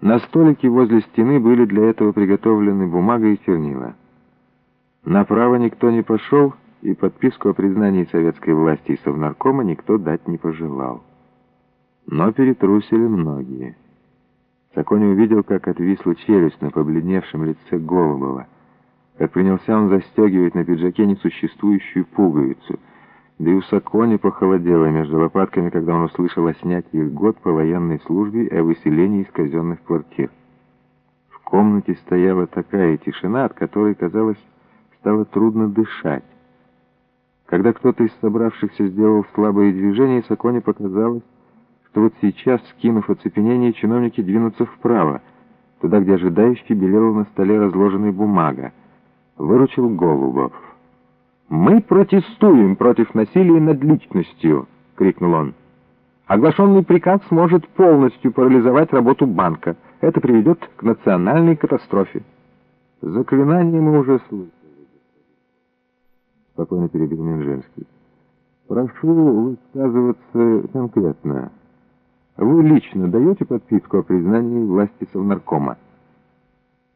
На столике возле стены были для этого приготовлены бумага и чернила. Направо никто не пошел, и подписку о признании советской власти и совнаркома никто дать не пожелал. Но перетрусили многие. Сакони увидел, как отвисла челюсть на побледневшем лице Голубова, как принялся он застегивать на пиджаке несуществующую пуговицу, да и у Сакони похолодело между лопатками, когда он услышал о снятии год по военной службе и о выселении из казенных квартир. В комнате стояла такая тишина, от которой, казалось, стало трудно дышать. Когда кто-то из собравшихся сделал слабое движение, Саконе показалось, что вот сейчас, скинув оцепенение, чиновники двинутся вправо, туда, где ожидающий белела на столе разложенная бумага. Выручил Голубов. «Мы протестуем против насилия над личностью!» — крикнул он. «Оглашенный приказ сможет полностью парализовать работу банка. Это приведет к национальной катастрофе». «Заклинание мы уже слышали», — спокойно перебил Минжинский. «Прошу высказываться конкретно». Вы лично даете подписку о признании власти Совнаркома?»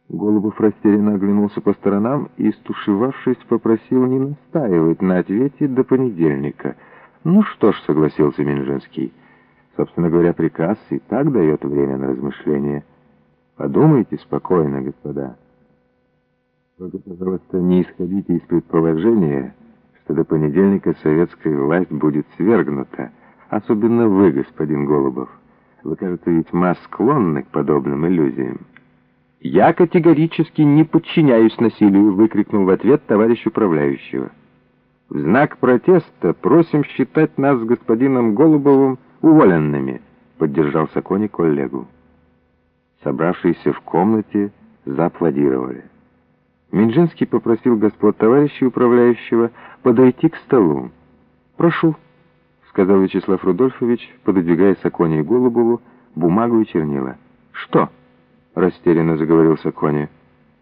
Голубов растерянно оглянулся по сторонам и, стушевавшись, попросил не настаивать на ответе до понедельника. «Ну что ж», — согласился Минжинский, — «собственно говоря, приказ и так дает время на размышление. Подумайте спокойно, господа. Только, пожалуйста, не исходите из предположения, что до понедельника советская власть будет свергнута». Особенно вы, господин Голубов. Вы, кажется, весьма склонны к подобным иллюзиям. «Я категорически не подчиняюсь насилию», — выкрикнул в ответ товарищ управляющего. «В знак протеста просим считать нас с господином Голубовым уволенными», — поддержал Сакони коллегу. Собравшиеся в комнате зааплодировали. Минжинский попросил господ товарища управляющего подойти к столу. «Прошу» сказал Вячеслав Рудольфович, пододвигая Саконе и Голубову бумагу и чернила. «Что?» — растерянно заговорил Саконе.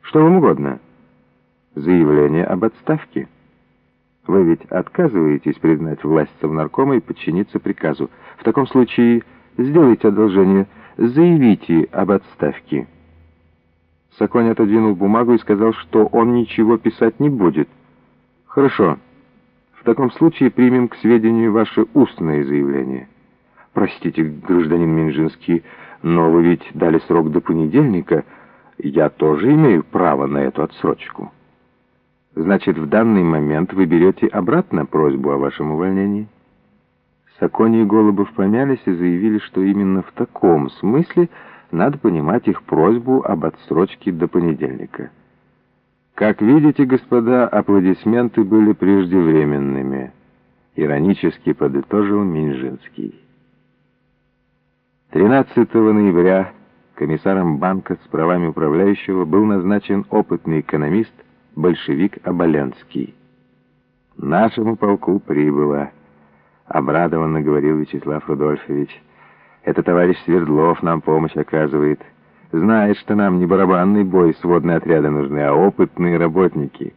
«Что вам угодно?» «Заявление об отставке. Вы ведь отказываетесь признать власть Совнаркома и подчиниться приказу. В таком случае сделайте одолжение, заявите об отставке». Саконе отодвинул бумагу и сказал, что он ничего писать не будет. «Хорошо». В таком случае примем к сведению ваше устное заявление. Простите, гражданин Минжинский, но вы ведь дали срок до понедельника. Я тоже имею право на эту отсрочку. Значит, в данный момент вы берете обратно просьбу о вашем увольнении? Сакони и Голубов помялись и заявили, что именно в таком смысле надо понимать их просьбу об отсрочке до понедельника. Как видите, господа, аплодисменты были преждевременными, иронически подытожил Минжинский. 13 ноября комиссаром банка с правами управляющего был назначен опытный экономист, большевик Оболенский. «Нашему полку прибыло», — обрадованно говорил Вячеслав Рудольфович. «Это товарищ Свердлов нам помощь оказывает». Знает, что нам не барабанный бой сводные отряды нужны, а опытные работники.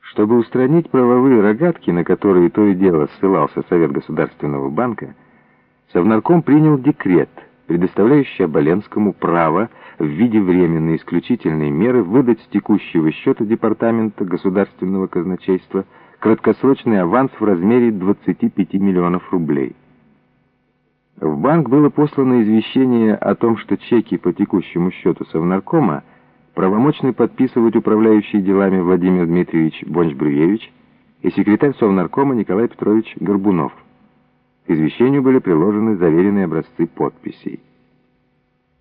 Чтобы устранить правовые рогатки, на которые то и дело ссылался Совет Государственного банка, Совнарком принял декрет, предоставляющий Оболенскому право в виде временной исключительной меры выдать с текущего счета Департамента Государственного казначейства краткосрочный аванс в размере 25 миллионов рублей. В банк было послано извещение о том, что чеки по текущему счету Совнаркома правомочны подписывать управляющий делами Владимир Дмитриевич Бонч-Брюевич и секретарь Совнаркома Николай Петрович Горбунов. К извещению были приложены заверенные образцы подписей.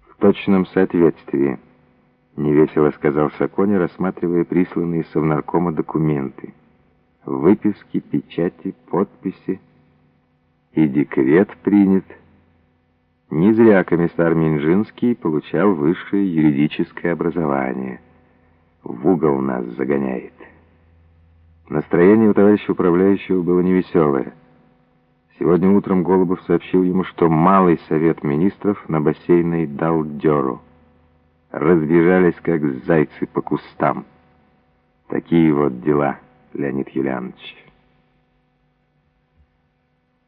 «В точном соответствии», — невесело сказал Сакони, рассматривая присланные Совнаркомом документы. «Выписки, печати, подписи и декрет принят». Не зря комиссар Минжинский получал высшее юридическое образование. В угол нас загоняет. Настроение у товарища управляющего было невеселое. Сегодня утром Голубов сообщил ему, что Малый Совет Министров на бассейной дал дёру. Разбежались, как зайцы по кустам. Такие вот дела, Леонид Юлианович.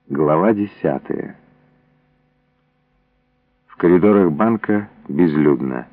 Глава десятая. коридорах банка безлюдно.